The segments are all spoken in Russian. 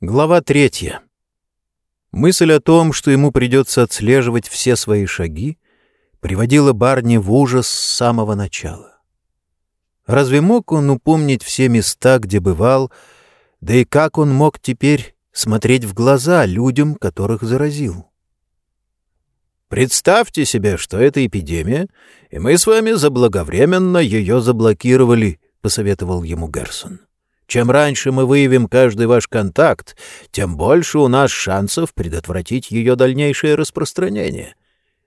Глава третья. Мысль о том, что ему придется отслеживать все свои шаги, приводила Барни в ужас с самого начала. Разве мог он упомнить все места, где бывал, да и как он мог теперь смотреть в глаза людям, которых заразил? Представьте себе, что это эпидемия, и мы с вами заблаговременно ее заблокировали, — посоветовал ему Герсон. Чем раньше мы выявим каждый ваш контакт, тем больше у нас шансов предотвратить ее дальнейшее распространение.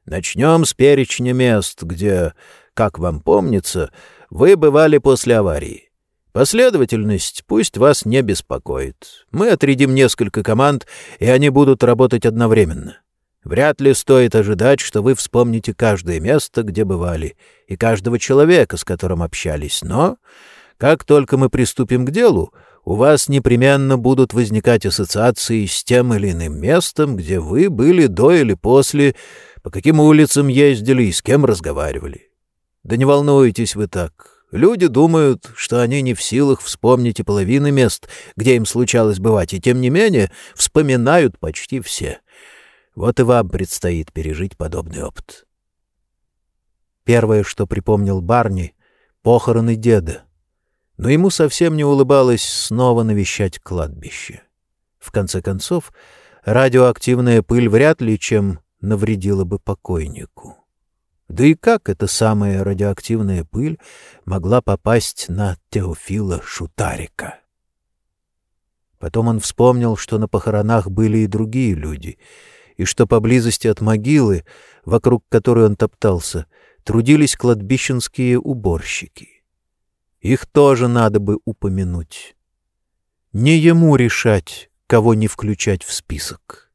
Начнем с перечня мест, где, как вам помнится, вы бывали после аварии. Последовательность пусть вас не беспокоит. Мы отрядим несколько команд, и они будут работать одновременно. Вряд ли стоит ожидать, что вы вспомните каждое место, где бывали, и каждого человека, с которым общались, но как только мы приступим к делу, у вас непременно будут возникать ассоциации с тем или иным местом, где вы были до или после, по каким улицам ездили и с кем разговаривали. Да не волнуйтесь вы так. Люди думают, что они не в силах вспомнить и половины мест, где им случалось бывать, и тем не менее вспоминают почти все. Вот и вам предстоит пережить подобный опыт. Первое, что припомнил Барни — похороны деда но ему совсем не улыбалось снова навещать кладбище. В конце концов, радиоактивная пыль вряд ли чем навредила бы покойнику. Да и как эта самая радиоактивная пыль могла попасть на Теофила Шутарика? Потом он вспомнил, что на похоронах были и другие люди, и что поблизости от могилы, вокруг которой он топтался, трудились кладбищенские уборщики. Их тоже надо бы упомянуть. Не ему решать, кого не включать в список.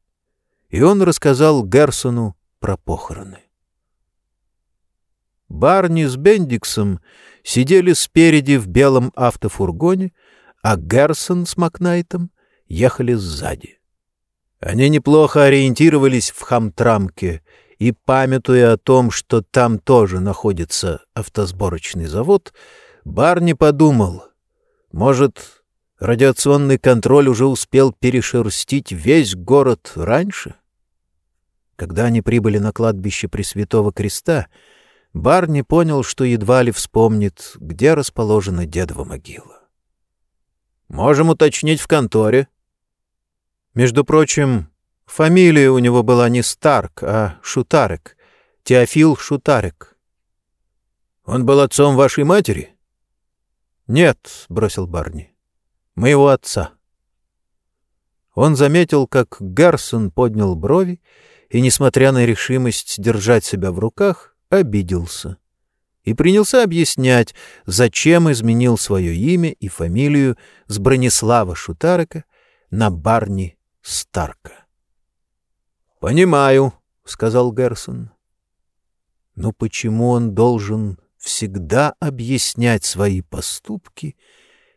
И он рассказал Герсону про похороны. Барни с Бендиксом сидели спереди в белом автофургоне, а Герсон с Макнайтом ехали сзади. Они неплохо ориентировались в Хамтрамке и, памятуя о том, что там тоже находится автосборочный завод, — Барни подумал, может, радиационный контроль уже успел перешерстить весь город раньше? Когда они прибыли на кладбище Пресвятого Креста, Барни понял, что едва ли вспомнит, где расположена дедова могила. «Можем уточнить в конторе». Между прочим, фамилия у него была не Старк, а Шутарек, Теофил Шутарек. «Он был отцом вашей матери?» «Нет», — бросил Барни, — «моего отца». Он заметил, как Гарсон поднял брови и, несмотря на решимость держать себя в руках, обиделся и принялся объяснять, зачем изменил свое имя и фамилию с Бронислава Шутарека на Барни Старка. «Понимаю», — сказал Герсон. «Но почему он должен всегда объяснять свои поступки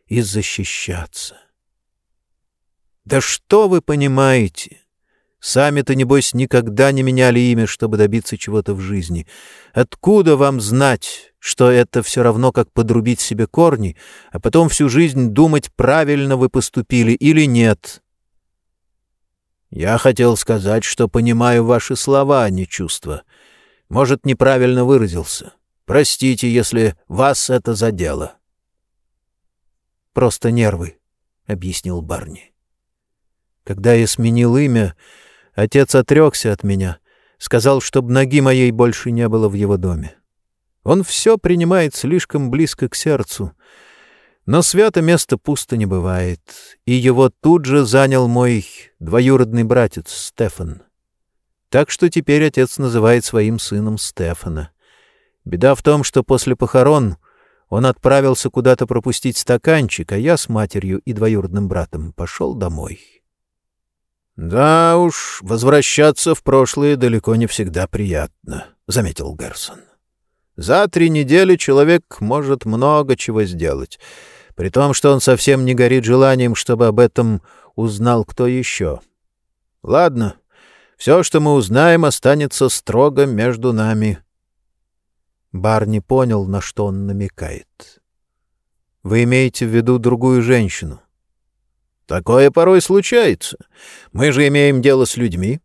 и защищаться. Да что вы понимаете? Сами-то, небось, никогда не меняли имя, чтобы добиться чего-то в жизни. Откуда вам знать, что это все равно, как подрубить себе корни, а потом всю жизнь думать, правильно вы поступили или нет? Я хотел сказать, что понимаю ваши слова, а не чувства. Может, неправильно выразился. Простите, если вас это задело. — Просто нервы, — объяснил Барни. Когда я сменил имя, отец отрекся от меня, сказал, чтобы ноги моей больше не было в его доме. Он все принимает слишком близко к сердцу, но свято место пусто не бывает, и его тут же занял мой двоюродный братец Стефан. Так что теперь отец называет своим сыном Стефана. Беда в том, что после похорон он отправился куда-то пропустить стаканчик, а я с матерью и двоюродным братом пошел домой. — Да уж, возвращаться в прошлое далеко не всегда приятно, — заметил Герсон. — За три недели человек может много чего сделать, при том, что он совсем не горит желанием, чтобы об этом узнал кто еще. Ладно, все, что мы узнаем, останется строго между нами — Барни понял, на что он намекает. «Вы имеете в виду другую женщину?» Такое порой случается. Мы же имеем дело с людьми.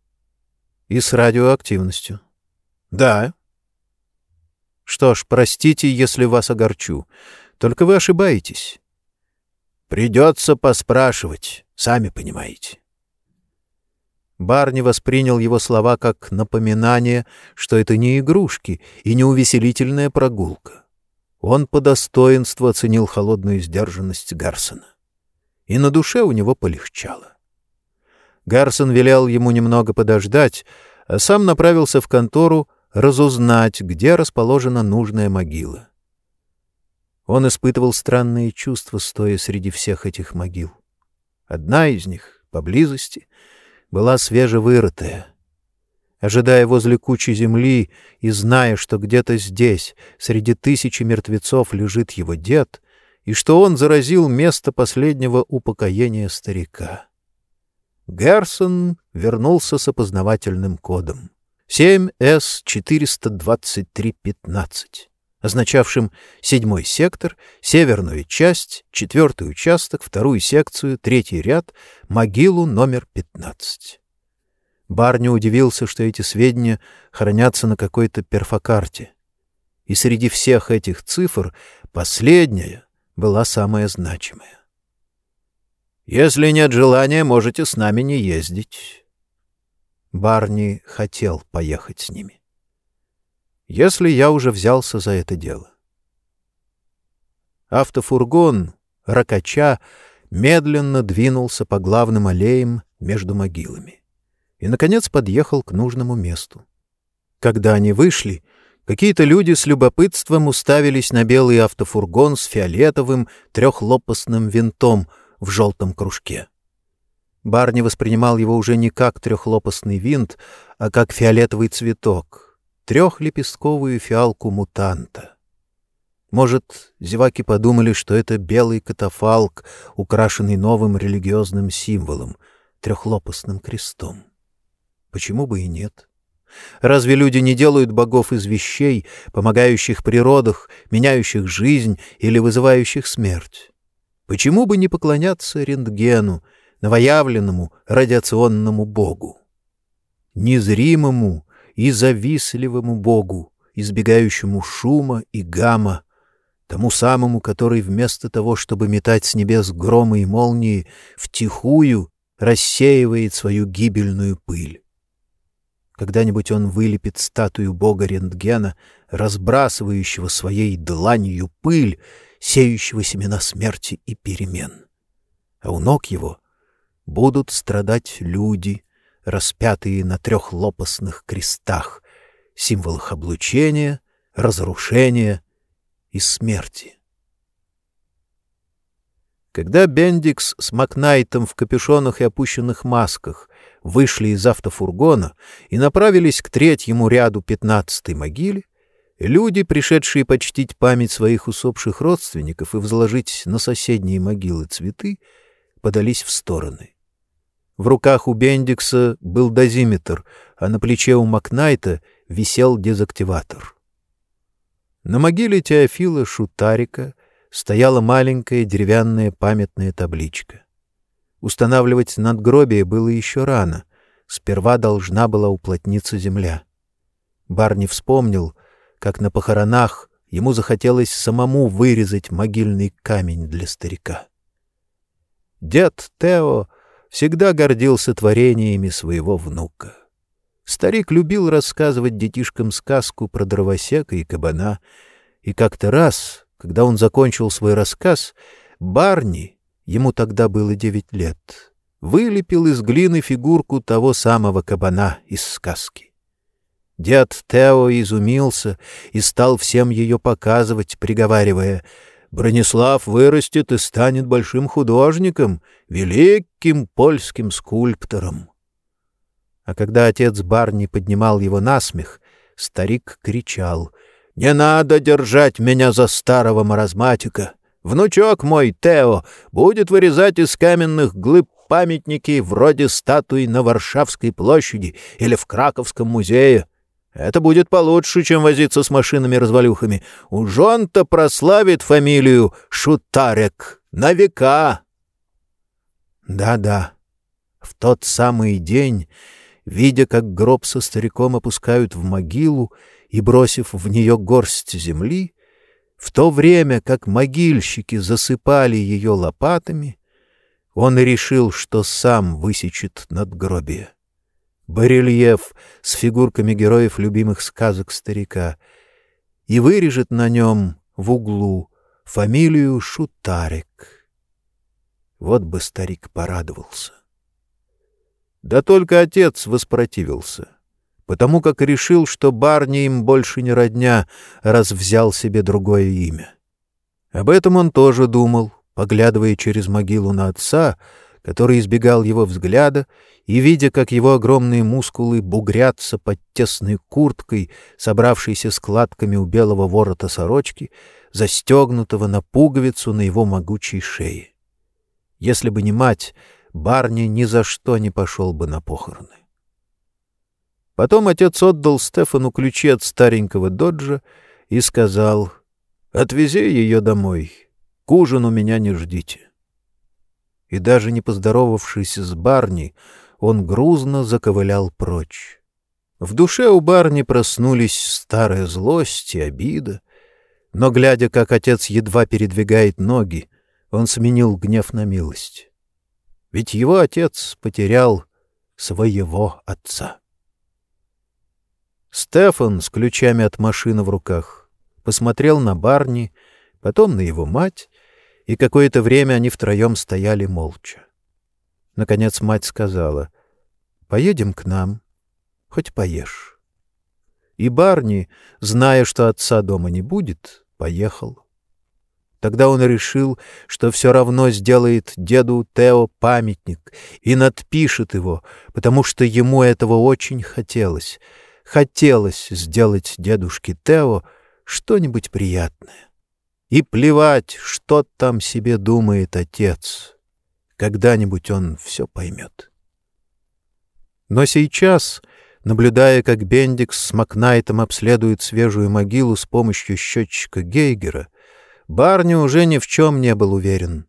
И с радиоактивностью. Да. Что ж, простите, если вас огорчу. Только вы ошибаетесь. Придется поспрашивать, сами понимаете. Барни воспринял его слова как напоминание, что это не игрушки и не увеселительная прогулка. Он по достоинству оценил холодную сдержанность Гарсона и на душе у него полегчало. Гарсон велел ему немного подождать, а сам направился в контору разузнать, где расположена нужная могила. Он испытывал странные чувства, стоя среди всех этих могил. Одна из них, поблизости, была свежевырытая. Ожидая возле кучи земли и зная, что где-то здесь, среди тысячи мертвецов, лежит его дед, и что он заразил место последнего упокоения старика. Герсон вернулся с опознавательным кодом 7С-423-15, означавшим седьмой сектор, северную часть, четвертый участок, вторую секцию, третий ряд, могилу номер 15. Барни удивился, что эти сведения хранятся на какой-то перфокарте. И среди всех этих цифр последняя, была самая значимая. «Если нет желания, можете с нами не ездить». Барни хотел поехать с ними. «Если я уже взялся за это дело». Автофургон, ракача, медленно двинулся по главным аллеям между могилами и, наконец, подъехал к нужному месту. Когда они вышли, Какие-то люди с любопытством уставились на белый автофургон с фиолетовым трехлопастным винтом в желтом кружке. Барни воспринимал его уже не как трехлопастный винт, а как фиолетовый цветок, трехлепестковую фиалку мутанта. Может, зеваки подумали, что это белый катафалк, украшенный новым религиозным символом — трехлопастным крестом. Почему бы и нет? Разве люди не делают богов из вещей, помогающих природах, меняющих жизнь или вызывающих смерть? Почему бы не поклоняться рентгену, новоявленному радиационному богу? Незримому и завистливому богу, избегающему шума и гамма, тому самому, который вместо того, чтобы метать с небес громы и молнии, втихую рассеивает свою гибельную пыль. Когда-нибудь он вылепит статую бога рентгена, разбрасывающего своей дланью пыль, сеющего семена смерти и перемен. А у ног его будут страдать люди, распятые на трех лопастных крестах, символах облучения, разрушения и смерти. Когда Бендикс с Макнайтом в капюшонах и опущенных масках вышли из автофургона и направились к третьему ряду пятнадцатой могиле, люди, пришедшие почтить память своих усопших родственников и возложить на соседние могилы цветы, подались в стороны. В руках у Бендикса был дозиметр, а на плече у Макнайта висел дезактиватор. На могиле Теофила Шутарика стояла маленькая деревянная памятная табличка. Устанавливать надгробие было еще рано. Сперва должна была уплотниться земля. Барни вспомнил, как на похоронах ему захотелось самому вырезать могильный камень для старика. Дед Тео всегда гордился творениями своего внука. Старик любил рассказывать детишкам сказку про дровосека и кабана, и как-то раз, когда он закончил свой рассказ, Барни ему тогда было девять лет, вылепил из глины фигурку того самого кабана из сказки. Дед Тео изумился и стал всем ее показывать, приговаривая «Бронислав вырастет и станет большим художником, великим польским скульптором». А когда отец Барни поднимал его на смех, старик кричал «Не надо держать меня за старого маразматика! Внучок мой, Тео, будет вырезать из каменных глыб памятники вроде статуи на Варшавской площади или в Краковском музее. Это будет получше, чем возиться с машинами-развалюхами. Уж он-то прославит фамилию Шутарек на века. Да-да, в тот самый день, видя, как гроб со стариком опускают в могилу и бросив в нее горсть земли, в то время, как могильщики засыпали ее лопатами, он решил, что сам высечет надгробие. Барельеф с фигурками героев любимых сказок старика и вырежет на нем в углу фамилию Шутарик. Вот бы старик порадовался. Да только отец воспротивился, потому как решил, что Барни им больше не родня, раз взял себе другое имя. Об этом он тоже думал, поглядывая через могилу на отца, который избегал его взгляда, и, видя, как его огромные мускулы бугрятся под тесной курткой, собравшейся складками у белого ворота сорочки, застегнутого на пуговицу на его могучей шее. Если бы не мать, Барни ни за что не пошел бы на похороны. Потом отец отдал Стефану ключи от старенького доджа и сказал, «Отвези ее домой, к ужину меня не ждите». И даже не поздоровавшись с Барни, он грузно заковылял прочь. В душе у Барни проснулись старая злость и обида, но, глядя, как отец едва передвигает ноги, он сменил гнев на милость. Ведь его отец потерял своего отца. Стефан с ключами от машины в руках посмотрел на Барни, потом на его мать, и какое-то время они втроем стояли молча. Наконец мать сказала, «Поедем к нам, хоть поешь». И Барни, зная, что отца дома не будет, поехал. Тогда он решил, что все равно сделает деду Тео памятник и надпишет его, потому что ему этого очень хотелось. Хотелось сделать дедушке Тео что-нибудь приятное. И плевать, что там себе думает отец. Когда-нибудь он все поймет. Но сейчас, наблюдая, как Бендикс с Макнайтом обследует свежую могилу с помощью счетчика Гейгера, Барни уже ни в чем не был уверен.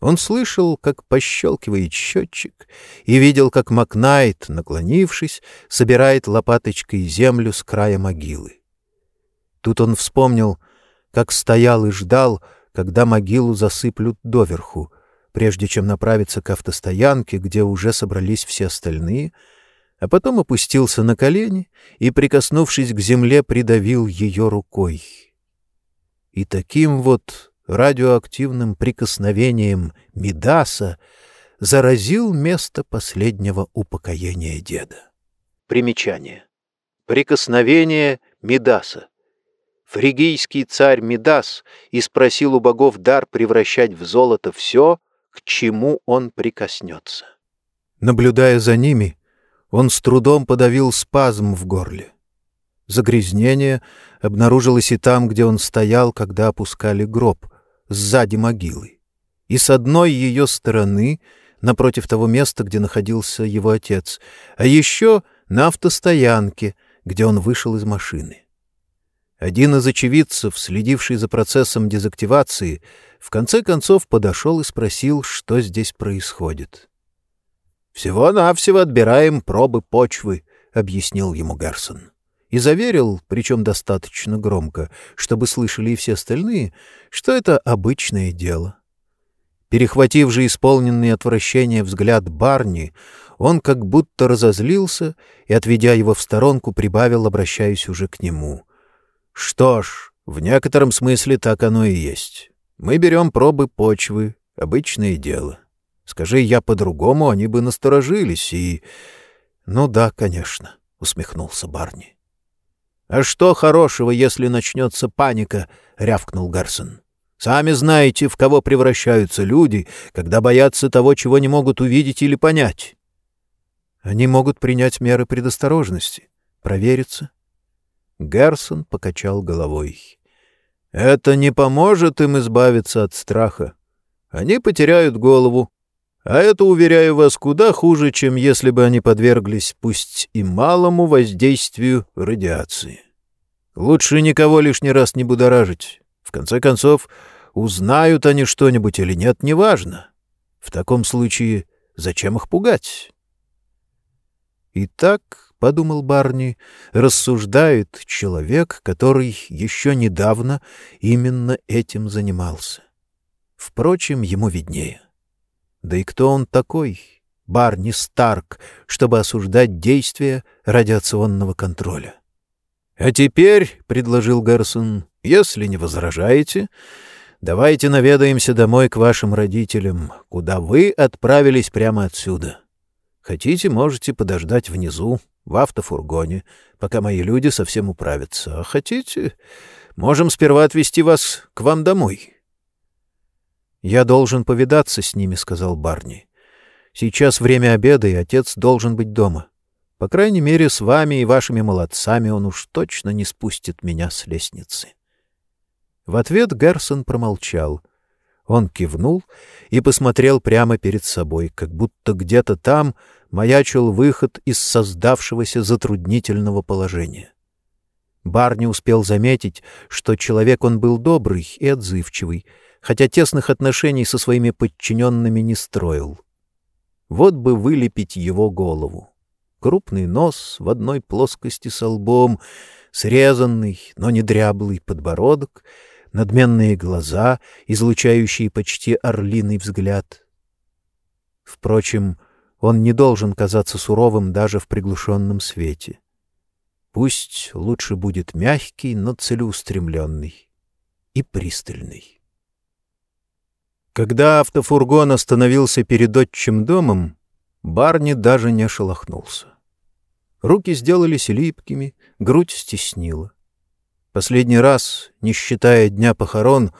Он слышал, как пощелкивает счетчик, и видел, как Макнайт, наклонившись, собирает лопаточкой землю с края могилы. Тут он вспомнил, как стоял и ждал, когда могилу засыплют доверху, прежде чем направиться к автостоянке, где уже собрались все остальные, а потом опустился на колени и, прикоснувшись к земле, придавил ее рукой. И таким вот радиоактивным прикосновением Мидаса заразил место последнего упокоения деда. Примечание. Прикосновение Мидаса. Фригийский царь Мидас и спросил у богов дар превращать в золото все, к чему он прикоснется. Наблюдая за ними, он с трудом подавил спазм в горле. Загрязнение обнаружилось и там, где он стоял, когда опускали гроб, сзади могилы. И с одной ее стороны, напротив того места, где находился его отец, а еще на автостоянке, где он вышел из машины. Один из очевидцев, следивший за процессом дезактивации, в конце концов подошел и спросил, что здесь происходит. «Всего-навсего отбираем пробы почвы», — объяснил ему Гарсон и заверил, причем достаточно громко, чтобы слышали и все остальные, что это обычное дело. Перехватив же исполненный отвращения взгляд Барни, он как будто разозлился и, отведя его в сторонку, прибавил, обращаясь уже к нему. «Что ж, в некотором смысле так оно и есть. Мы берем пробы почвы, обычное дело. Скажи я по-другому, они бы насторожились и...» «Ну да, конечно», — усмехнулся Барни. «А что хорошего, если начнется паника?» — рявкнул Гарсон. «Сами знаете, в кого превращаются люди, когда боятся того, чего не могут увидеть или понять». «Они могут принять меры предосторожности, провериться». Гарсон покачал головой. «Это не поможет им избавиться от страха. Они потеряют голову, а это, уверяю вас, куда хуже, чем если бы они подверглись пусть и малому воздействию радиации. Лучше никого лишний раз не будоражить. В конце концов, узнают они что-нибудь или нет, неважно. В таком случае Зачем их пугать? Итак, — подумал Барни, — рассуждает человек, который еще недавно именно этим занимался. Впрочем, ему виднее. Да и кто он такой, Барни Старк, чтобы осуждать действия радиационного контроля? — А теперь, — предложил Гарсон, — если не возражаете, давайте наведаемся домой к вашим родителям, куда вы отправились прямо отсюда. Хотите, можете подождать внизу, в автофургоне, пока мои люди совсем управятся. А хотите, можем сперва отвезти вас к вам домой. — Я должен повидаться с ними, — сказал Барни. — Сейчас время обеда, и отец должен быть дома. По крайней мере, с вами и вашими молодцами он уж точно не спустит меня с лестницы. В ответ Герсон промолчал — он кивнул и посмотрел прямо перед собой, как будто где-то там маячил выход из создавшегося затруднительного положения. Барни успел заметить, что человек он был добрый и отзывчивый, хотя тесных отношений со своими подчиненными не строил. Вот бы вылепить его голову. Крупный нос в одной плоскости с лбом, срезанный, но не дряблый подбородок — надменные глаза, излучающие почти орлиный взгляд. Впрочем, он не должен казаться суровым даже в приглушенном свете. Пусть лучше будет мягкий, но целеустремленный и пристальный. Когда автофургон остановился перед отчим домом, Барни даже не шелохнулся. Руки сделались липкими, грудь стеснила. Последний раз, не считая дня похорон,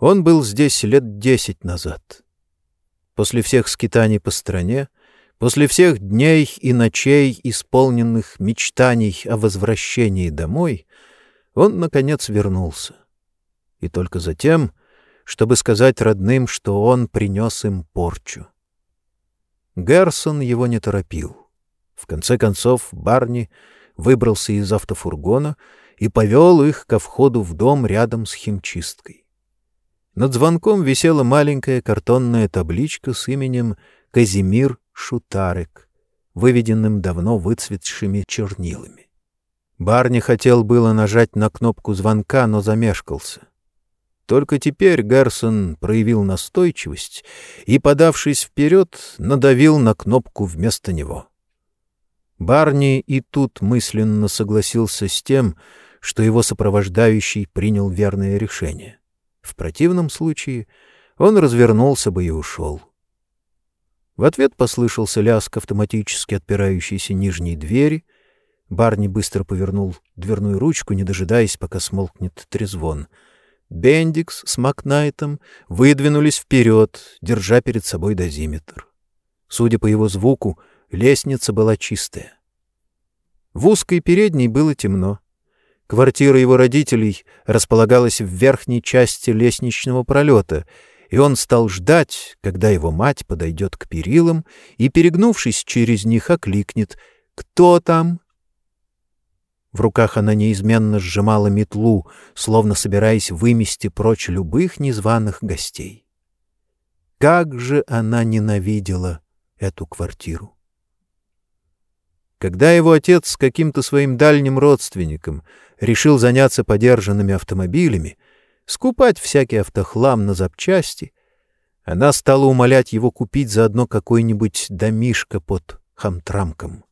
он был здесь лет десять назад. После всех скитаний по стране, после всех дней и ночей, исполненных мечтаний о возвращении домой, он, наконец, вернулся. И только затем, чтобы сказать родным, что он принес им порчу. Герсон его не торопил. В конце концов Барни выбрался из автофургона — и повел их ко входу в дом рядом с химчисткой. Над звонком висела маленькая картонная табличка с именем Казимир Шутарек, выведенным давно выцветшими чернилами. Барни хотел было нажать на кнопку звонка, но замешкался. Только теперь Герсон проявил настойчивость и, подавшись вперед, надавил на кнопку вместо него. Барни и тут мысленно согласился с тем, что его сопровождающий принял верное решение. В противном случае он развернулся бы и ушел. В ответ послышался лязг автоматически отпирающейся нижней двери. Барни быстро повернул дверную ручку, не дожидаясь, пока смолкнет трезвон. Бендикс с Макнайтом выдвинулись вперед, держа перед собой дозиметр. Судя по его звуку, лестница была чистая. В узкой передней было темно. Квартира его родителей располагалась в верхней части лестничного пролета, и он стал ждать, когда его мать подойдет к перилам и, перегнувшись через них, окликнет «Кто там?». В руках она неизменно сжимала метлу, словно собираясь вымести прочь любых незваных гостей. Как же она ненавидела эту квартиру! Когда его отец с каким-то своим дальним родственником решил заняться подержанными автомобилями, скупать всякий автохлам на запчасти, она стала умолять его купить заодно какой-нибудь домишко под хамтрамком,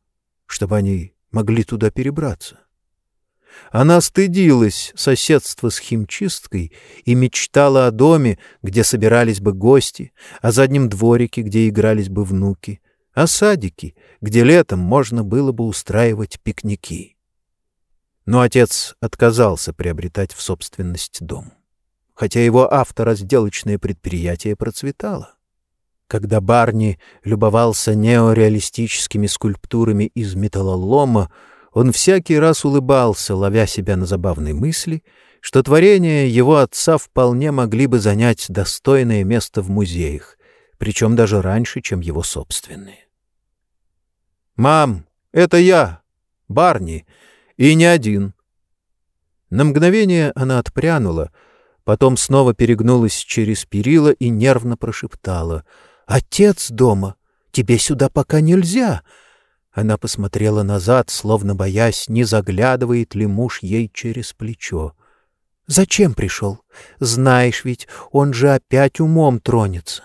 чтобы они могли туда перебраться. Она стыдилась соседства с химчисткой и мечтала о доме, где собирались бы гости, о заднем дворике, где игрались бы внуки, о садике, где летом можно было бы устраивать пикники. Но отец отказался приобретать в собственность дом, хотя его авторазделочное предприятие процветало. Когда Барни любовался неореалистическими скульптурами из металлолома, он всякий раз улыбался, ловя себя на забавной мысли, что творения его отца вполне могли бы занять достойное место в музеях, причем даже раньше, чем его собственные. «Мам, это я, Барни, и не один». На мгновение она отпрянула, потом снова перегнулась через перила и нервно прошептала. «Отец дома! Тебе сюда пока нельзя!» Она посмотрела назад, словно боясь, не заглядывает ли муж ей через плечо. «Зачем пришел? Знаешь ведь, он же опять умом тронется».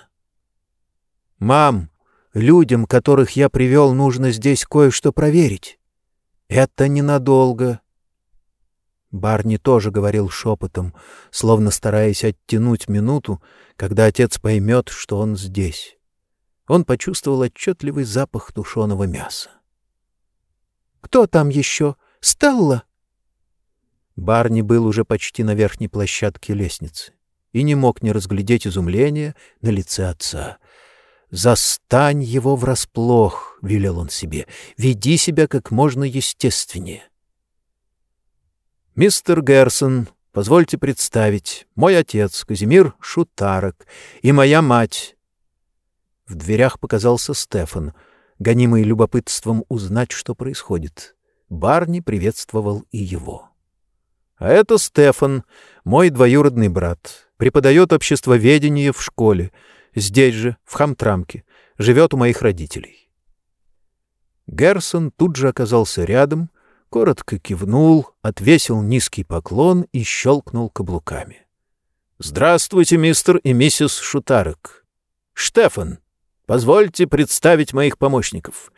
«Мам, людям, которых я привел, нужно здесь кое-что проверить. Это ненадолго». Барни тоже говорил шепотом, словно стараясь оттянуть минуту, когда отец поймет, что он здесь. Он почувствовал отчетливый запах тушеного мяса. «Кто там еще? Стелла?» Барни был уже почти на верхней площадке лестницы и не мог не разглядеть изумления на лице отца. «Застань его врасплох», — велел он себе, — «веди себя как можно естественнее». «Мистер Герсон, позвольте представить, мой отец Казимир Шутарок и моя мать». В дверях показался Стефан, гонимый любопытством узнать, что происходит. Барни приветствовал и его. А это Стефан, мой двоюродный брат, преподает обществоведение в школе, здесь же, в Хамтрамке, живет у моих родителей. Герсон тут же оказался рядом, коротко кивнул, отвесил низкий поклон и щелкнул каблуками. «Здравствуйте, мистер и миссис Шутарек. Штефан, позвольте представить моих помощников.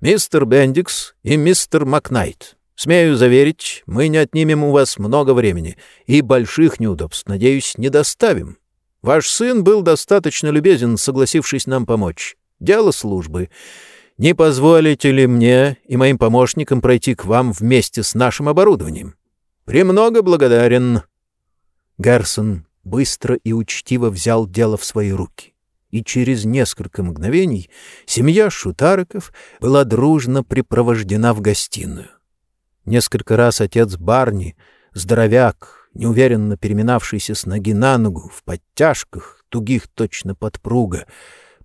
Мистер Бендикс и мистер Макнайт. Смею заверить, мы не отнимем у вас много времени и больших неудобств, надеюсь, не доставим. Ваш сын был достаточно любезен, согласившись нам помочь. Дело службы. Не позволите ли мне и моим помощникам пройти к вам вместе с нашим оборудованием? Премного благодарен. Гарсон быстро и учтиво взял дело в свои руки. И через несколько мгновений семья Шутариков была дружно припровождена в гостиную. Несколько раз отец Барни, здоровяк, неуверенно переминавшийся с ноги на ногу, в подтяжках, тугих точно подпруга,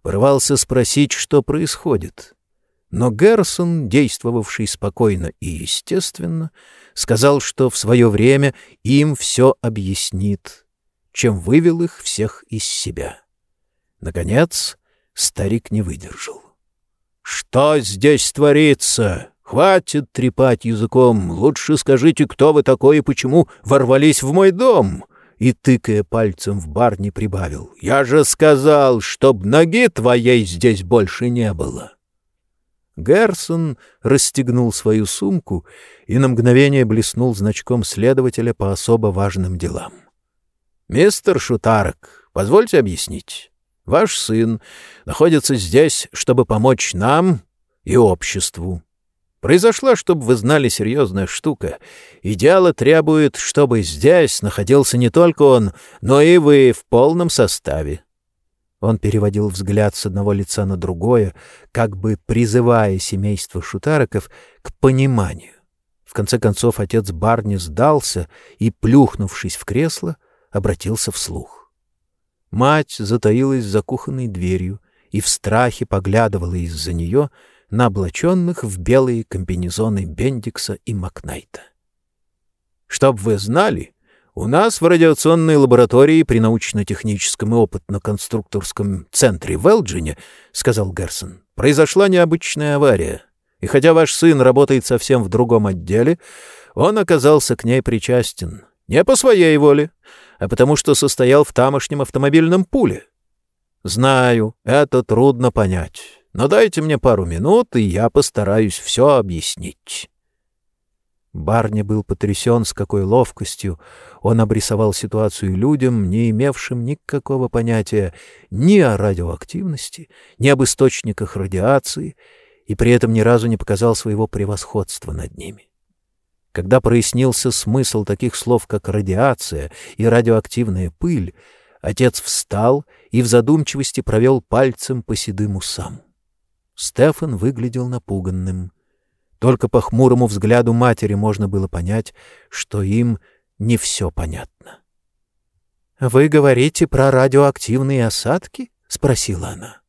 порывался спросить, что происходит. Но Герсон, действовавший спокойно и естественно, сказал, что в свое время им все объяснит, чем вывел их всех из себя. Наконец, старик не выдержал. «Что здесь творится?» Хватит трепать языком. Лучше скажите, кто вы такой и почему ворвались в мой дом?» И, тыкая пальцем в бар, не прибавил. «Я же сказал, чтоб ноги твоей здесь больше не было!» Герсон расстегнул свою сумку и на мгновение блеснул значком следователя по особо важным делам. «Мистер Шутарок, позвольте объяснить. Ваш сын находится здесь, чтобы помочь нам и обществу. Произошла, чтобы вы знали, серьезная штука. Идеала требует, чтобы здесь находился не только он, но и вы в полном составе. Он переводил взгляд с одного лица на другое, как бы призывая семейство Шутароков к пониманию. В конце концов отец Барни сдался и, плюхнувшись в кресло, обратился вслух. Мать затаилась за кухонной дверью и в страхе поглядывала из-за нее — на облаченных в белые комбинезоны Бендикса и Макнайта. «Чтоб вы знали, у нас в радиационной лаборатории при научно-техническом и опытно-конструкторском центре в Элджине, — сказал Герсон, — произошла необычная авария, и хотя ваш сын работает совсем в другом отделе, он оказался к ней причастен не по своей воле, а потому что состоял в тамошнем автомобильном пуле. Знаю, это трудно понять но дайте мне пару минут, и я постараюсь все объяснить». Барни был потрясен, с какой ловкостью он обрисовал ситуацию людям, не имевшим никакого понятия ни о радиоактивности, ни об источниках радиации, и при этом ни разу не показал своего превосходства над ними. Когда прояснился смысл таких слов, как радиация и радиоактивная пыль, отец встал и в задумчивости провел пальцем по седым усам. Стефан выглядел напуганным. Только по хмурому взгляду матери можно было понять, что им не все понятно. — Вы говорите про радиоактивные осадки? — спросила она.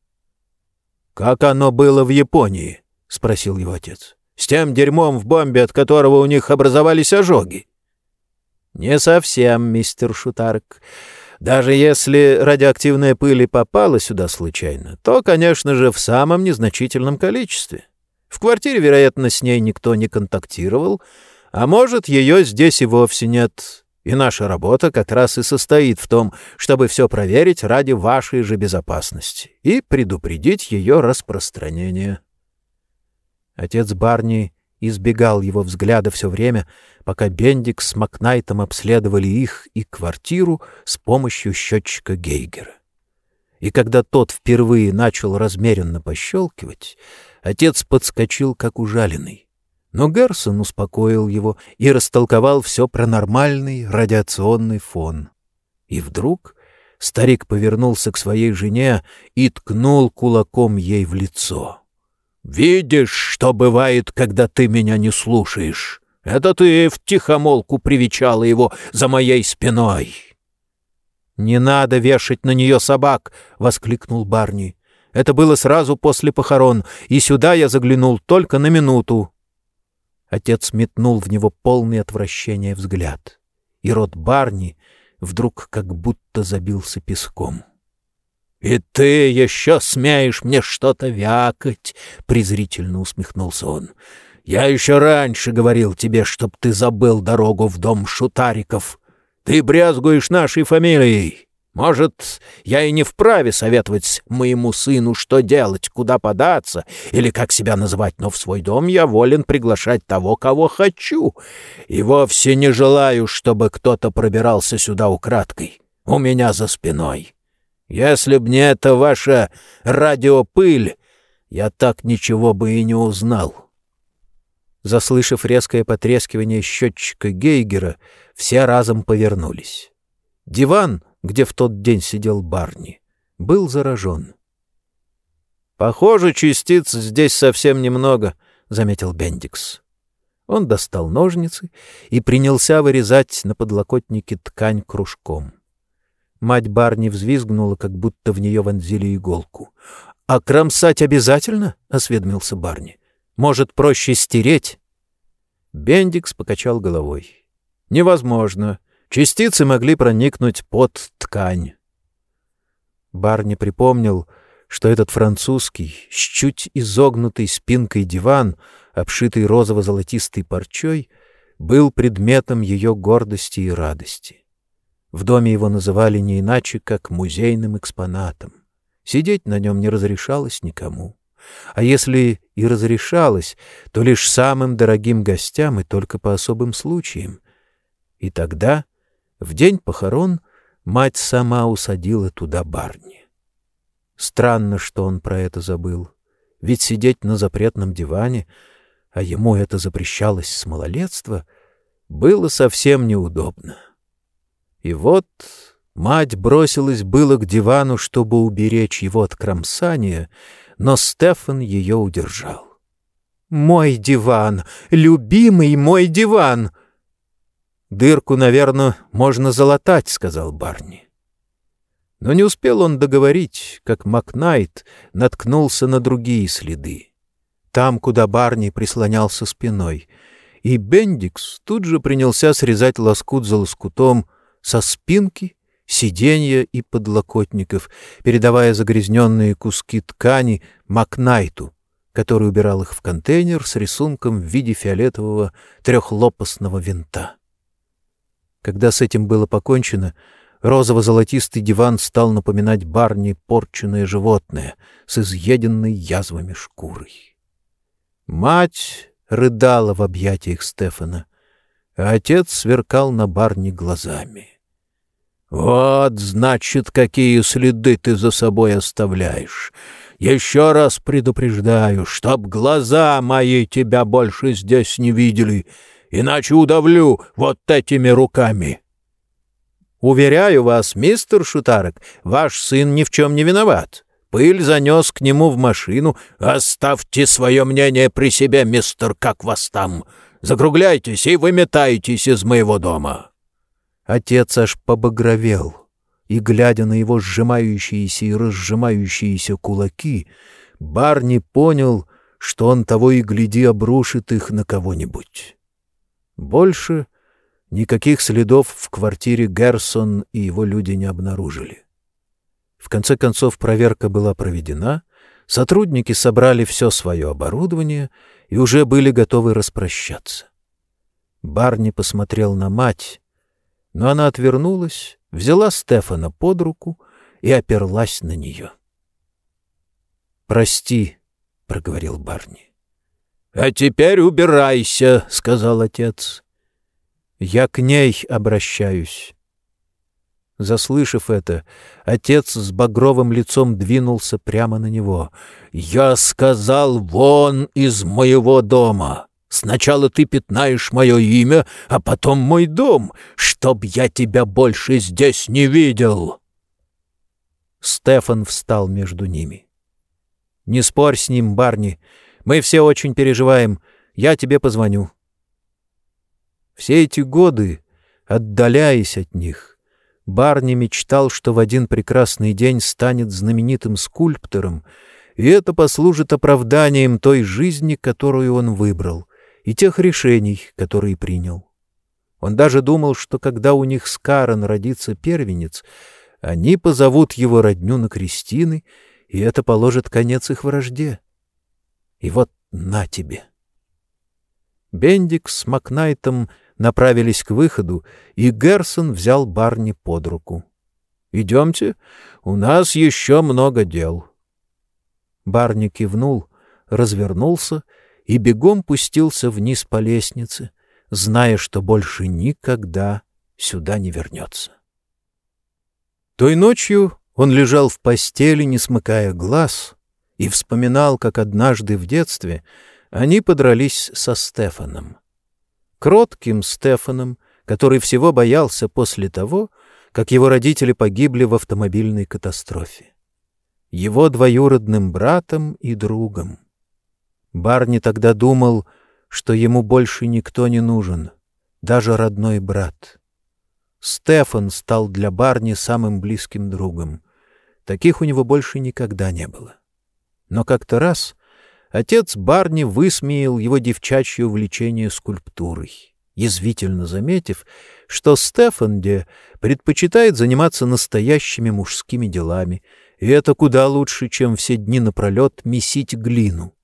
— Как оно было в Японии? — спросил его отец. — С тем дерьмом в бомбе, от которого у них образовались ожоги. — Не совсем, мистер Шутарк. Даже если радиоактивная пыль и попала сюда случайно, то, конечно же, в самом незначительном количестве. В квартире, вероятно, с ней никто не контактировал, а может, ее здесь и вовсе нет. И наша работа как раз и состоит в том, чтобы все проверить ради вашей же безопасности и предупредить ее распространение. Отец Барни избегал его взгляда все время, пока Бендик с Макнайтом обследовали их и квартиру с помощью счетчика Гейгера. И когда тот впервые начал размеренно пощелкивать, отец подскочил, как ужаленный. Но Герсон успокоил его и растолковал все про нормальный радиационный фон. И вдруг старик повернулся к своей жене и ткнул кулаком ей в лицо. «Видишь, что бывает, когда ты меня не слушаешь? Это ты в тихомолку привечала его за моей спиной!» «Не надо вешать на нее собак!» — воскликнул Барни. «Это было сразу после похорон, и сюда я заглянул только на минуту». Отец метнул в него полный отвращения взгляд, и рот Барни вдруг как будто забился песком. «И ты еще смеешь мне что-то вякать!» — презрительно усмехнулся он. «Я еще раньше говорил тебе, чтоб ты забыл дорогу в дом шутариков. Ты брезгуешь нашей фамилией. Может, я и не вправе советовать моему сыну, что делать, куда податься или как себя называть, но в свой дом я волен приглашать того, кого хочу, и вовсе не желаю, чтобы кто-то пробирался сюда украдкой, у меня за спиной. Если б не эта ваша радиопыль, я так ничего бы и не узнал». Заслышав резкое потрескивание счетчика Гейгера, все разом повернулись. Диван, где в тот день сидел Барни, был заражен. «Похоже, частиц здесь совсем немного», — заметил Бендикс. Он достал ножницы и принялся вырезать на подлокотнике ткань кружком. Мать Барни взвизгнула, как будто в нее вонзили иголку. «А кромсать обязательно?» — осведомился Барни. «Может, проще стереть?» Бендикс покачал головой. «Невозможно. Частицы могли проникнуть под ткань». Барни припомнил, что этот французский, с чуть изогнутой спинкой диван, обшитый розово-золотистой парчой, был предметом ее гордости и радости. В доме его называли не иначе, как музейным экспонатом. Сидеть на нем не разрешалось никому. А если и разрешалось, то лишь самым дорогим гостям и только по особым случаям. И тогда, в день похорон, мать сама усадила туда барни. Странно, что он про это забыл. Ведь сидеть на запретном диване, а ему это запрещалось с малолетства, было совсем неудобно. И вот мать бросилась было к дивану, чтобы уберечь его от кромсания, но Стефан ее удержал. «Мой диван! Любимый мой диван!» «Дырку, наверное, можно залатать», — сказал Барни. Но не успел он договорить, как Макнайт наткнулся на другие следы. Там, куда Барни прислонялся спиной, и Бендикс тут же принялся срезать лоскут за лоскутом, со спинки, сиденья и подлокотников, передавая загрязненные куски ткани Макнайту, который убирал их в контейнер с рисунком в виде фиолетового трехлопастного винта. Когда с этим было покончено, розово-золотистый диван стал напоминать барни порченное животное с изъеденной язвами шкурой. Мать рыдала в объятиях Стефана, а отец сверкал на барни глазами. «Вот, значит, какие следы ты за собой оставляешь. Еще раз предупреждаю, чтоб глаза мои тебя больше здесь не видели, иначе удавлю вот этими руками». «Уверяю вас, мистер Шутарок, ваш сын ни в чем не виноват. Пыль занес к нему в машину. Оставьте свое мнение при себе, мистер, как вас там. Закругляйтесь и выметайтесь из моего дома». Отец аж побагровел, и, глядя на его сжимающиеся и разжимающиеся кулаки, Барни понял, что он того и гляди обрушит их на кого-нибудь. Больше Никаких следов в квартире Герсон и его люди не обнаружили. В конце концов проверка была проведена, сотрудники собрали все свое оборудование и уже были готовы распрощаться. Барни посмотрел на мать, но она отвернулась, взяла Стефана под руку и оперлась на нее. «Прости», — проговорил Барни. «А теперь убирайся», — сказал отец. Я к ней обращаюсь. Заслышав это, отец с багровым лицом двинулся прямо на него. «Я сказал, вон из моего дома! Сначала ты пятнаешь мое имя, а потом мой дом, чтоб я тебя больше здесь не видел!» Стефан встал между ними. «Не спорь с ним, Барни. Мы все очень переживаем. Я тебе позвоню». Все эти годы, отдаляясь от них, Барни мечтал, что в один прекрасный день станет знаменитым скульптором, и это послужит оправданием той жизни, которую он выбрал, и тех решений, которые принял. Он даже думал, что когда у них с Карен родится первенец, они позовут его родню на крестины, и это положит конец их вражде. И вот на тебе! Бендик с Макнайтом направились к выходу, и Герсон взял Барни под руку. «Идемте, у нас еще много дел». Барни кивнул, развернулся и бегом пустился вниз по лестнице, зная, что больше никогда сюда не вернется. Той ночью он лежал в постели, не смыкая глаз, и вспоминал, как однажды в детстве они подрались со Стефаном кротким Стефаном, который всего боялся после того, как его родители погибли в автомобильной катастрофе. Его двоюродным братом и другом. Барни тогда думал, что ему больше никто не нужен, даже родной брат. Стефан стал для Барни самым близким другом. Таких у него больше никогда не было. Но как-то раз Отец Барни высмеял его девчачье увлечение скульптурой, язвительно заметив, что Стефанде предпочитает заниматься настоящими мужскими делами, и это куда лучше, чем все дни напролет месить глину.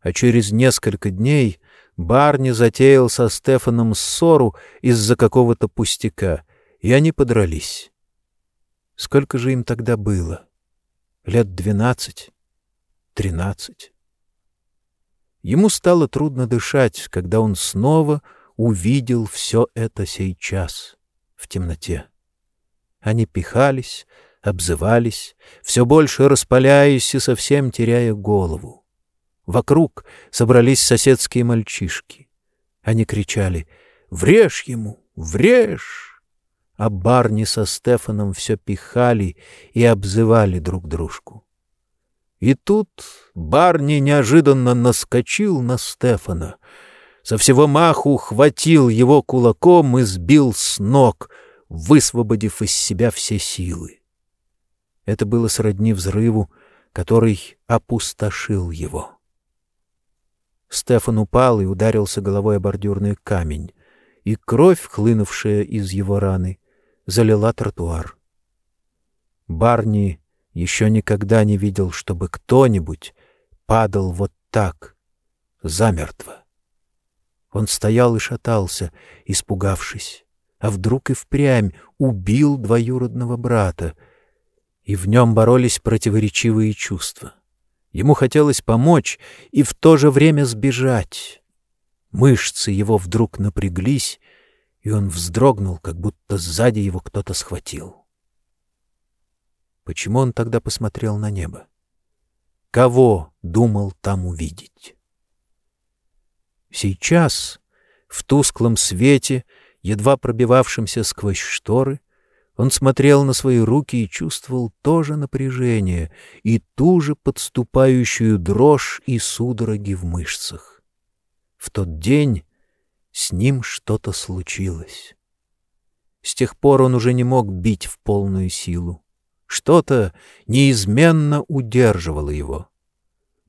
А через несколько дней Барни затеял со Стефаном ссору из-за какого-то пустяка, и они подрались. Сколько же им тогда было? Лет двенадцать? Тринадцать? Ему стало трудно дышать, когда он снова увидел все это сейчас, в темноте. Они пихались, обзывались, все больше распаляясь и совсем теряя голову. Вокруг собрались соседские мальчишки. Они кричали «Врежь ему! Врежь!» А Барни со Стефаном все пихали и обзывали друг дружку. И тут Барни неожиданно наскочил на Стефана. Со всего маху хватил его кулаком и сбил с ног, высвободив из себя все силы. Это было сродни взрыву, который опустошил его. Стефан упал и ударился головой о бордюрный камень, и кровь, хлынувшая из его раны, залила тротуар. Барни еще никогда не видел, чтобы кто-нибудь падал вот так, замертво. Он стоял и шатался, испугавшись, а вдруг и впрямь убил двоюродного брата, и в нем боролись противоречивые чувства. Ему хотелось помочь и в то же время сбежать. Мышцы его вдруг напряглись, и он вздрогнул, как будто сзади его кто-то схватил. Почему он тогда посмотрел на небо? Кого думал там увидеть? Сейчас, в тусклом свете, едва пробивавшемся сквозь шторы, он смотрел на свои руки и чувствовал то же напряжение и ту же подступающую дрожь и судороги в мышцах. В тот день с ним что-то случилось. С тех пор он уже не мог бить в полную силу. Что-то неизменно удерживало его.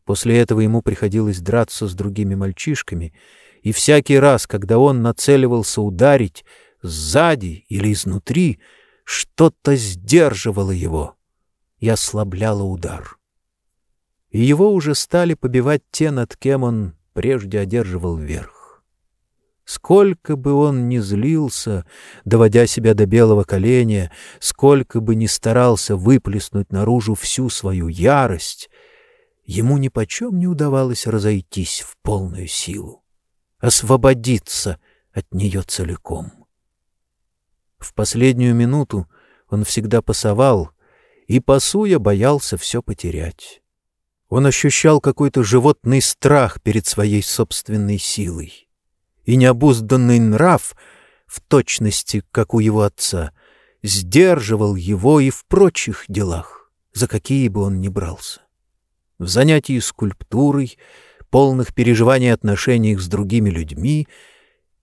После этого ему приходилось драться с другими мальчишками, и всякий раз, когда он нацеливался ударить сзади или изнутри, что-то сдерживало его и ослабляло удар. И его уже стали побивать те, над кем он прежде одерживал верх. Сколько бы он ни злился, доводя себя до белого коленя, сколько бы ни старался выплеснуть наружу всю свою ярость, ему нипочем не удавалось разойтись в полную силу, освободиться от нее целиком. В последнюю минуту он всегда пасовал, и, пасуя, боялся все потерять. Он ощущал какой-то животный страх перед своей собственной силой. И необузданный нрав, в точности, как у его отца, сдерживал его и в прочих делах, за какие бы он ни брался. В занятии скульптурой, полных переживаний отношениях с другими людьми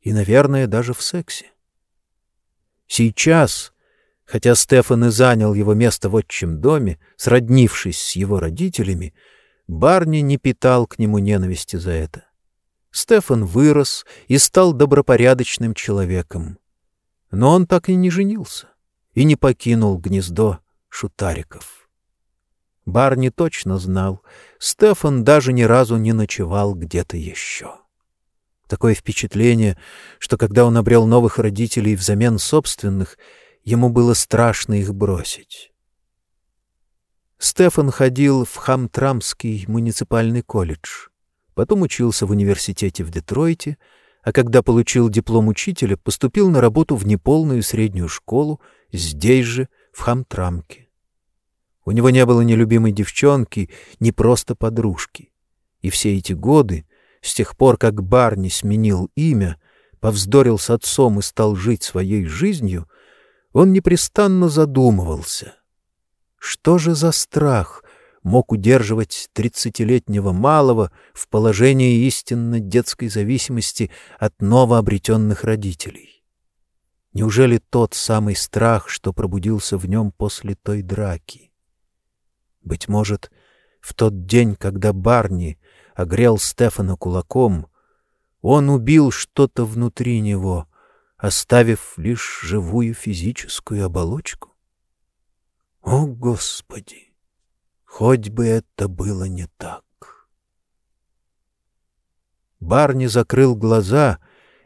и, наверное, даже в сексе. Сейчас, хотя Стефан и занял его место в отчим доме, сроднившись с его родителями, Барни не питал к нему ненависти за это. Стефан вырос и стал добропорядочным человеком. Но он так и не женился и не покинул гнездо шутариков. Барни точно знал, Стефан даже ни разу не ночевал где-то еще. Такое впечатление, что когда он обрел новых родителей взамен собственных, ему было страшно их бросить. Стефан ходил в Хамтрамский муниципальный колледж. Потом учился в университете в Детройте, а когда получил диплом учителя, поступил на работу в неполную среднюю школу здесь же, в Хамтрамке. У него не было ни любимой девчонки, ни просто подружки. И все эти годы, с тех пор, как Барни сменил имя, повздорил с отцом и стал жить своей жизнью, он непрестанно задумывался, что же за страх мог удерживать тридцатилетнего малого в положении истинно детской зависимости от новообретенных родителей? Неужели тот самый страх, что пробудился в нем после той драки? Быть может, в тот день, когда Барни огрел Стефана кулаком, он убил что-то внутри него, оставив лишь живую физическую оболочку? О, Господи! Хоть бы это было не так. Барни закрыл глаза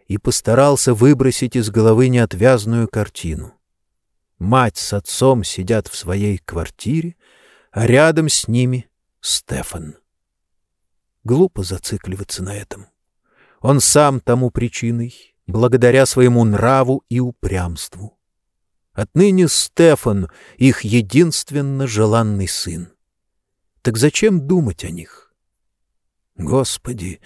и постарался выбросить из головы неотвязную картину. Мать с отцом сидят в своей квартире, а рядом с ними Стефан. Глупо зацикливаться на этом. Он сам тому причиной, благодаря своему нраву и упрямству. Отныне Стефан — их единственно желанный сын. Так зачем думать о них? Господи,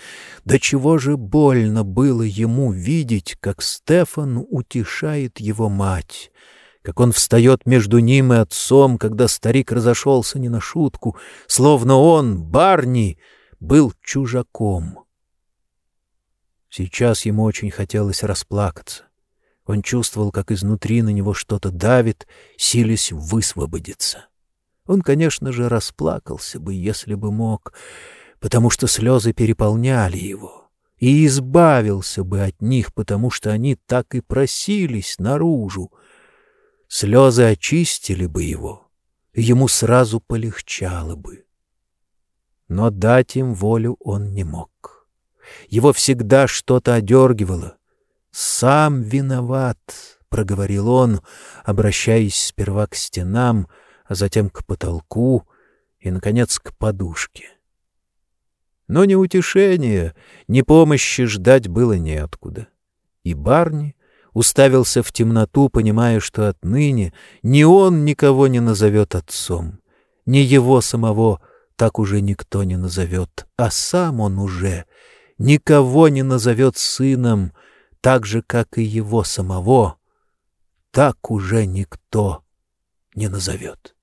до чего же больно было ему видеть, как Стефан утешает его мать, как он встает между ним и отцом, когда старик разошелся не на шутку, словно он, Барни, был чужаком. Сейчас ему очень хотелось расплакаться. Он чувствовал, как изнутри на него что-то давит, силясь высвободиться. Он, конечно же, расплакался бы, если бы мог, потому что слезы переполняли его, и избавился бы от них, потому что они так и просились наружу. Слезы очистили бы его, и ему сразу полегчало бы. Но дать им волю он не мог. Его всегда что-то одергивало, сам виноват, — проговорил он, обращаясь сперва к стенам, затем к потолку и, наконец, к подушке. Но ни утешения, ни помощи ждать было неоткуда. И Барни уставился в темноту, понимая, что отныне ни он никого не назовет отцом, ни его самого так уже никто не назовет, а сам он уже никого не назовет сыном, так же, как и его самого, так уже никто не назовет.